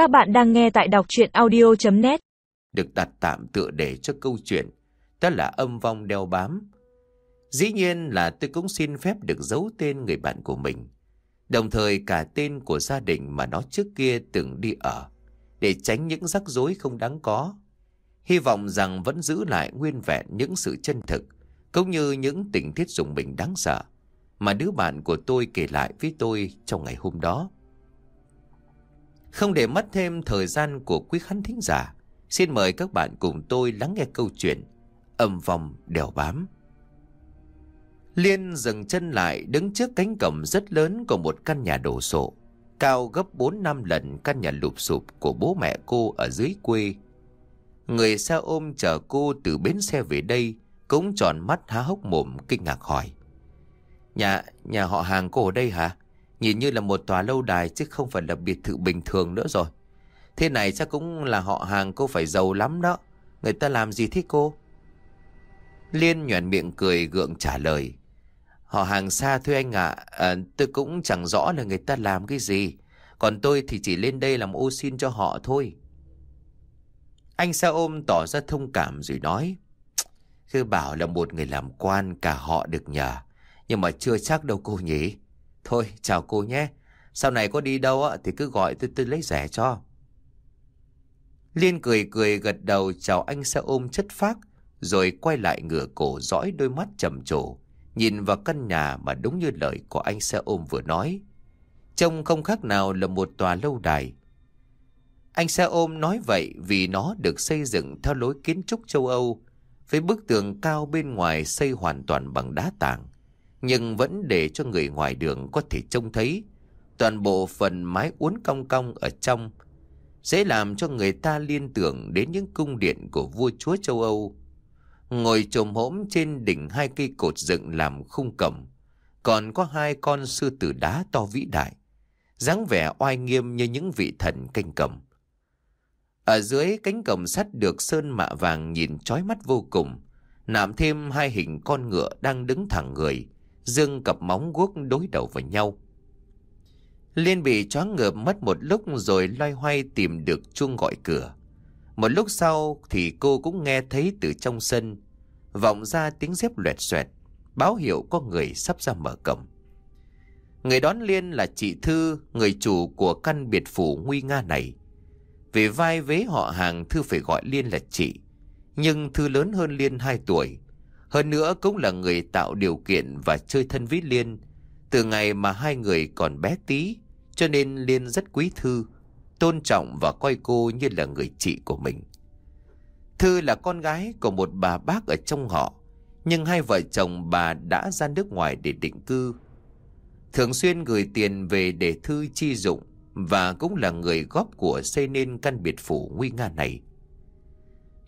Các bạn đang nghe tại đọc chuyện audio.net Được đặt tạm tựa đề cho câu chuyện, Đó là âm vong đeo bám. Dĩ nhiên là tôi cũng xin phép được giấu tên người bạn của mình, Đồng thời cả tên của gia đình mà nó trước kia từng đi ở, Để tránh những rắc rối không đáng có. Hy vọng rằng vẫn giữ lại nguyên vẹn những sự chân thực, Cũng như những tình tiết dùng mình đáng sợ Mà đứa bạn của tôi kể lại với tôi trong ngày hôm đó không để mất thêm thời gian của quý khán thính giả, xin mời các bạn cùng tôi lắng nghe câu chuyện Âm vòng đèo bám. Liên dừng chân lại đứng trước cánh cổng rất lớn của một căn nhà đổ sộ, cao gấp 4 năm lần căn nhà lụp sụp của bố mẹ cô ở dưới quê. Người xe ôm chở cô từ bến xe về đây cũng tròn mắt há hốc mồm kinh ngạc hỏi. Nhà, nhà họ hàng cô ở đây hả? Nhìn như là một tòa lâu đài chứ không phải là biệt thự bình thường nữa rồi. Thế này chắc cũng là họ hàng cô phải giàu lắm đó. Người ta làm gì thế cô? Liên nhoẻn miệng cười gượng trả lời. Họ hàng xa thôi anh ạ. À, tôi cũng chẳng rõ là người ta làm cái gì. Còn tôi thì chỉ lên đây làm ô xin cho họ thôi. Anh xa ôm tỏ ra thông cảm rồi nói. Cứ bảo là một người làm quan cả họ được nhờ. Nhưng mà chưa chắc đâu cô nhỉ. Thôi, chào cô nhé. Sau này có đi đâu á, thì cứ gọi tôi tôi lấy rẻ cho. Liên cười cười gật đầu, chào anh xe ôm chất phác, Rồi quay lại ngửa cổ dõi đôi mắt trầm trồ, Nhìn vào căn nhà mà đúng như lời của anh xe ôm vừa nói. Trông không khác nào là một tòa lâu đài. Anh xe ôm nói vậy vì nó được xây dựng theo lối kiến trúc châu Âu, Với bức tường cao bên ngoài xây hoàn toàn bằng đá tảng nhưng vẫn để cho người ngoài đường có thể trông thấy toàn bộ phần mái uốn cong cong ở trong, sẽ làm cho người ta liên tưởng đến những cung điện của vua chúa châu Âu. Ngồi trồm hỗm trên đỉnh hai cây cột dựng làm khung cổng, còn có hai con sư tử đá to vĩ đại, dáng vẻ oai nghiêm như những vị thần canh cổng. Ở dưới cánh cổng sắt được sơn mạ vàng nhìn chói mắt vô cùng, nạm thêm hai hình con ngựa đang đứng thẳng người, dương cặp móng guốc đối đầu với nhau. Liên bị choáng ngợp mất một lúc rồi loay hoay tìm được chuông gọi cửa. Một lúc sau thì cô cũng nghe thấy từ trong sân vọng ra tiếng dép loẹt xoẹt, báo hiệu có người sắp ra mở cổng. Người đón Liên là chị Thư, người chủ của căn biệt phủ nguy nga này. Vì vai vế họ hàng Thư phải gọi Liên là chị, nhưng Thư lớn hơn Liên 2 tuổi, hơn nữa cũng là người tạo điều kiện và chơi thân với Liên. Từ ngày mà hai người còn bé tí, cho nên Liên rất quý Thư, tôn trọng và coi cô như là người chị của mình. Thư là con gái của một bà bác ở trong họ, nhưng hai vợ chồng bà đã ra nước ngoài để định cư. Thường xuyên gửi tiền về để Thư chi dụng và cũng là người góp của xây nên căn biệt phủ nguy nga này.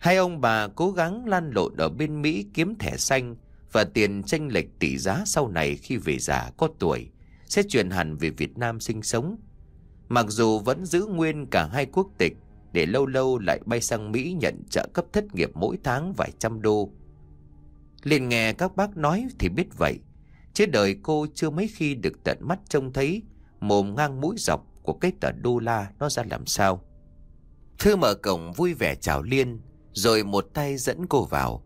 Hai ông bà cố gắng lan lộn ở bên Mỹ kiếm thẻ xanh và tiền tranh lệch tỷ giá sau này khi về già có tuổi sẽ chuyển hẳn về Việt Nam sinh sống. Mặc dù vẫn giữ nguyên cả hai quốc tịch để lâu lâu lại bay sang Mỹ nhận trợ cấp thất nghiệp mỗi tháng vài trăm đô. liền nghe các bác nói thì biết vậy, chứ đời cô chưa mấy khi được tận mắt trông thấy mồm ngang mũi dọc của cái tờ đô la nó ra làm sao. Thư mở cổng vui vẻ chào Liên, rồi một tay dẫn cô vào.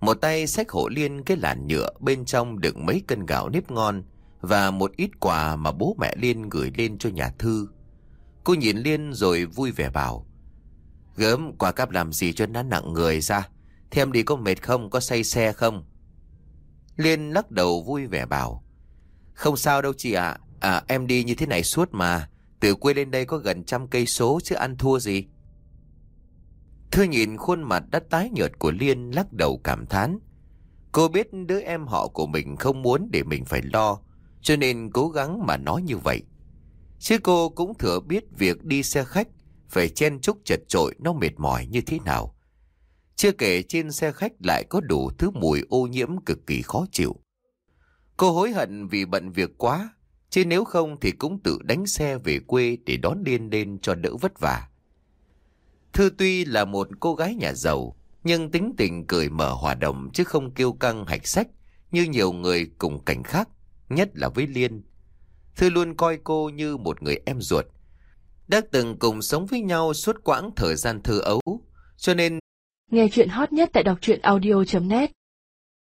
Một tay xách hộ liên cái làn nhựa bên trong đựng mấy cân gạo nếp ngon và một ít quà mà bố mẹ Liên gửi lên cho nhà thư. Cô nhìn Liên rồi vui vẻ bảo. Gớm, quà cáp làm gì cho nó nặng người ra? Thêm đi có mệt không? Có say xe không? Liên lắc đầu vui vẻ bảo. Không sao đâu chị ạ. À. em đi như thế này suốt mà. Từ quê lên đây có gần trăm cây số chứ ăn thua gì. Thư nhìn khuôn mặt đã tái nhợt của Liên lắc đầu cảm thán. Cô biết đứa em họ của mình không muốn để mình phải lo, cho nên cố gắng mà nói như vậy. Chứ cô cũng thừa biết việc đi xe khách phải chen chúc chật trội nó mệt mỏi như thế nào. Chưa kể trên xe khách lại có đủ thứ mùi ô nhiễm cực kỳ khó chịu. Cô hối hận vì bận việc quá, chứ nếu không thì cũng tự đánh xe về quê để đón Liên lên cho đỡ vất vả. Thư tuy là một cô gái nhà giàu, nhưng tính tình cười mở hòa đồng chứ không kêu căng hạch sách như nhiều người cùng cảnh khác, nhất là với Liên. Thư luôn coi cô như một người em ruột. đã từng cùng sống với nhau suốt quãng thời gian thơ ấu, cho nên Nghe chuyện hot nhất tại đọc truyện audio.net